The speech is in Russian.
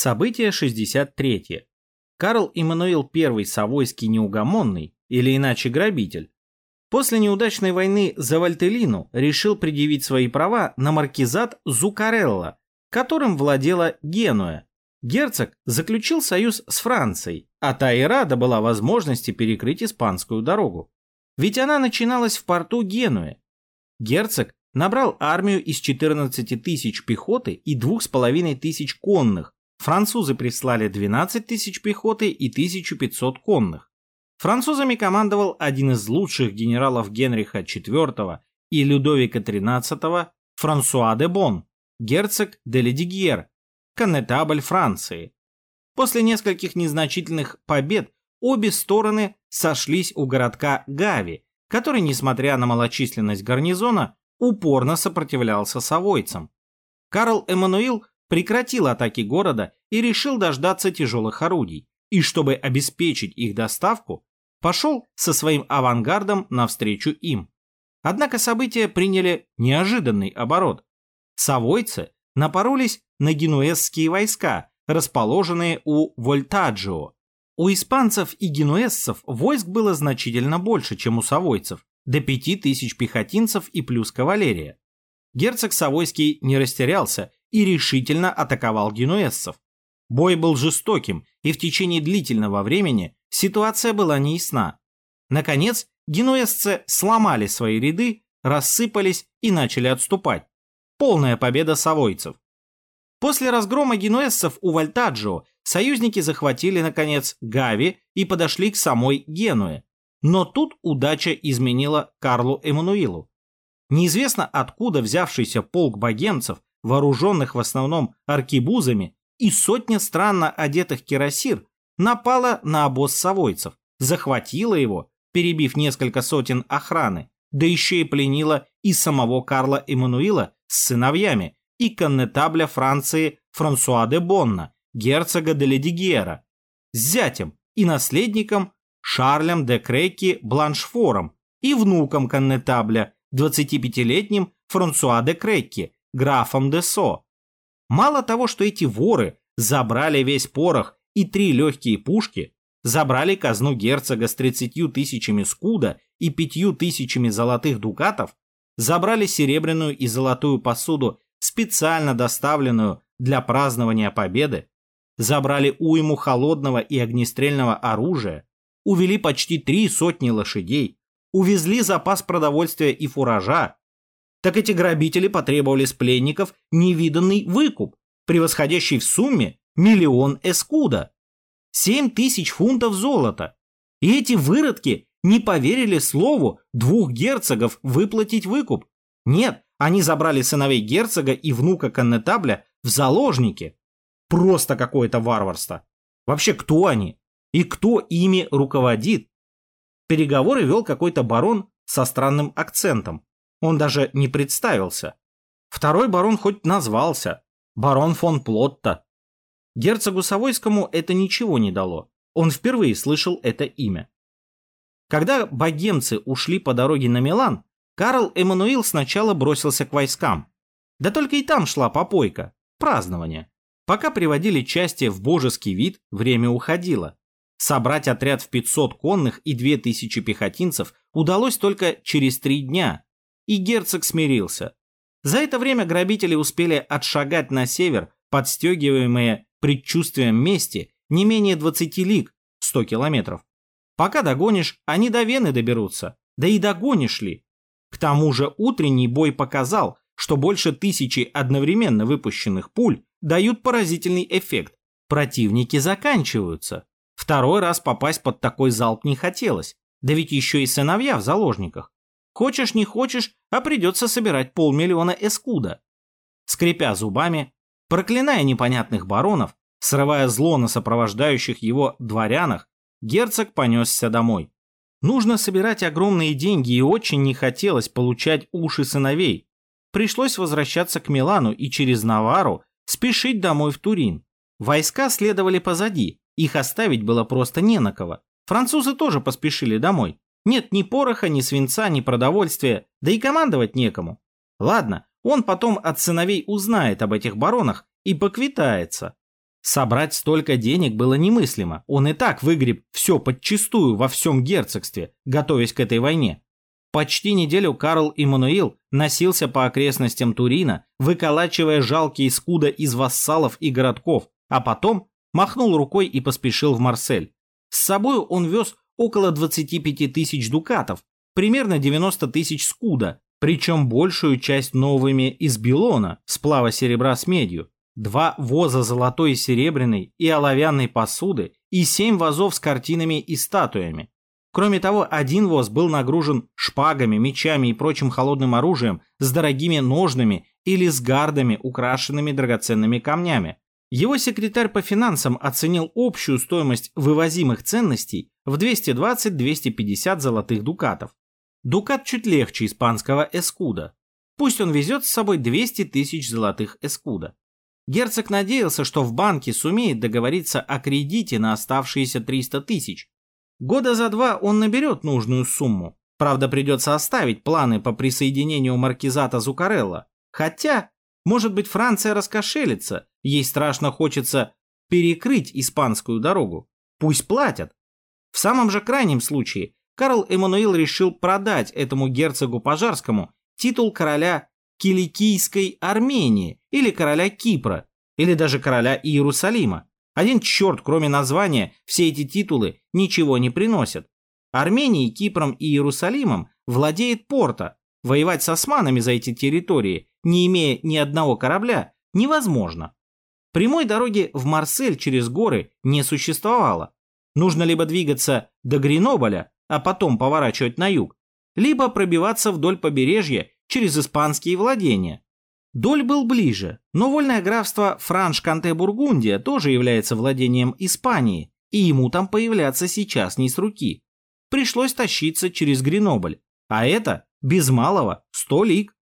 Событие 63. Карл Иммануил I Савойский неугомонный, или иначе грабитель, после неудачной войны за Вальтелину решил предъявить свои права на маркизат Зукарелла, которым владела Генуя. Герцог заключил союз с Францией, а та и рада была возможности перекрыть испанскую дорогу. Ведь она начиналась в порту Генуя. Герцог набрал армию из 14 тысяч пехоты и 2,5 тысяч конных, Французы прислали 12 тысяч пехоты и 1500 конных. Французами командовал один из лучших генералов Генриха IV и Людовика XIII Франсуа де Бон, герцог де Ледигьер, коннетабль Франции. После нескольких незначительных побед обе стороны сошлись у городка Гави, который, несмотря на малочисленность гарнизона, упорно сопротивлялся совойцам. Карл Эммануил прекратил атаки города и решил дождаться тяжелых орудий, и чтобы обеспечить их доставку, пошел со своим авангардом навстречу им. Однако события приняли неожиданный оборот. Савойцы напоролись на генуэзские войска, расположенные у Вольтаджио. У испанцев и генуэзцев войск было значительно больше, чем у савойцев, до пяти тысяч пехотинцев и плюс кавалерия. Герцог Савойский не растерялся и решительно атаковал генуэзцев. Бой был жестоким, и в течение длительного времени ситуация была неясна. Наконец, генуэзцы сломали свои ряды, рассыпались и начали отступать. Полная победа савойцев. После разгрома генуэзцев у Вольтаджио союзники захватили, наконец, Гави и подошли к самой Генуе. Но тут удача изменила Карлу Эммануилу. Неизвестно откуда взявшийся полк богемцев вооруженных в основном аркибузами, и сотня странно одетых кирасир напала на обоз совойцев, захватила его, перебив несколько сотен охраны, да еще и пленила и самого Карла Эммануила с сыновьями, и коннетабля Франции Франсуа де Бонна, герцога де Ледигера, с зятем и наследником Шарлем де Крейки Бланшфором и внуком коннетабля, 25-летним Франсуа де Крейки, графом Десо. Мало того, что эти воры забрали весь порох и три легкие пушки, забрали казну герцога с тридцатью тысячами скуда и пятью тысячами золотых дукатов, забрали серебряную и золотую посуду, специально доставленную для празднования победы, забрали уйму холодного и огнестрельного оружия, увели почти три сотни лошадей, увезли запас продовольствия и фуража, так эти грабители потребовали с пленников невиданный выкуп, превосходящий в сумме миллион эскуда. Семь тысяч фунтов золота. И эти выродки не поверили слову двух герцогов выплатить выкуп. Нет, они забрали сыновей герцога и внука коннетабля в заложники. Просто какое-то варварство. Вообще, кто они? И кто ими руководит? Переговоры вел какой-то барон со странным акцентом. Он даже не представился. Второй барон хоть назвался. Барон фон Плотта. Герцогу Савойскому это ничего не дало. Он впервые слышал это имя. Когда богемцы ушли по дороге на Милан, Карл Эммануил сначала бросился к войскам. Да только и там шла попойка, празднование. Пока приводили части в божеский вид, время уходило. Собрать отряд в 500 конных и 2000 пехотинцев удалось только через три дня, и герцог смирился. За это время грабители успели отшагать на север, подстегиваемые предчувствием мести, не менее 20 лиг, 100 километров. Пока догонишь, они до Вены доберутся. Да и догонишь ли? К тому же утренний бой показал, что больше тысячи одновременно выпущенных пуль дают поразительный эффект. Противники заканчиваются. Второй раз попасть под такой залп не хотелось. Да ведь еще и сыновья в заложниках. Хочешь не хочешь, а придется собирать полмиллиона эскуда. Скрипя зубами, проклиная непонятных баронов, срывая зло на сопровождающих его дворянах, герцог понесся домой. Нужно собирать огромные деньги и очень не хотелось получать уши сыновей. Пришлось возвращаться к Милану и через Навару спешить домой в Турин. Войска следовали позади, их оставить было просто не на кого. Французы тоже поспешили домой. Нет ни пороха, ни свинца, ни продовольствия, да и командовать некому. Ладно, он потом от сыновей узнает об этих баронах и поквитается. Собрать столько денег было немыслимо, он и так выгреб все подчистую во всем герцогстве, готовясь к этой войне. Почти неделю Карл Иммануил носился по окрестностям Турина, выколачивая жалкие скуда из вассалов и городков, а потом махнул рукой и поспешил в Марсель. С собой он вез около 25 тысяч дукатов, примерно 90 тысяч скуда, причем большую часть новыми из Билона, сплава серебра с медью, два воза золотой и серебряной и оловянной посуды и семь вазов с картинами и статуями. Кроме того, один воз был нагружен шпагами, мечами и прочим холодным оружием с дорогими ножными или с гардами, украшенными драгоценными камнями. Его секретарь по финансам оценил общую стоимость вывозимых ценностей в 220-250 золотых дукатов. Дукат чуть легче испанского эскуда. Пусть он везет с собой 200 тысяч золотых эскуда. Герцог надеялся, что в банке сумеет договориться о кредите на оставшиеся 300 тысяч. Года за два он наберет нужную сумму. Правда, придется оставить планы по присоединению маркизата Зукарелла. Хотя, может быть, Франция раскошелится, ей страшно хочется перекрыть испанскую дорогу. Пусть платят. В самом же крайнем случае Карл Эммануил решил продать этому герцогу Пожарскому титул короля Киликийской Армении или короля Кипра, или даже короля Иерусалима. Один черт, кроме названия, все эти титулы ничего не приносят. Арменией, Кипром и Иерусалимом владеет Порта. Воевать с османами за эти территории, не имея ни одного корабля, невозможно. Прямой дороги в Марсель через горы не существовало. Нужно либо двигаться до Греноболя, а потом поворачивать на юг, либо пробиваться вдоль побережья через испанские владения. Доль был ближе, но вольное графство Франш-Канте-Бургундия тоже является владением Испании, и ему там появляться сейчас не с руки. Пришлось тащиться через Гренобль, а это без малого 100 лиг.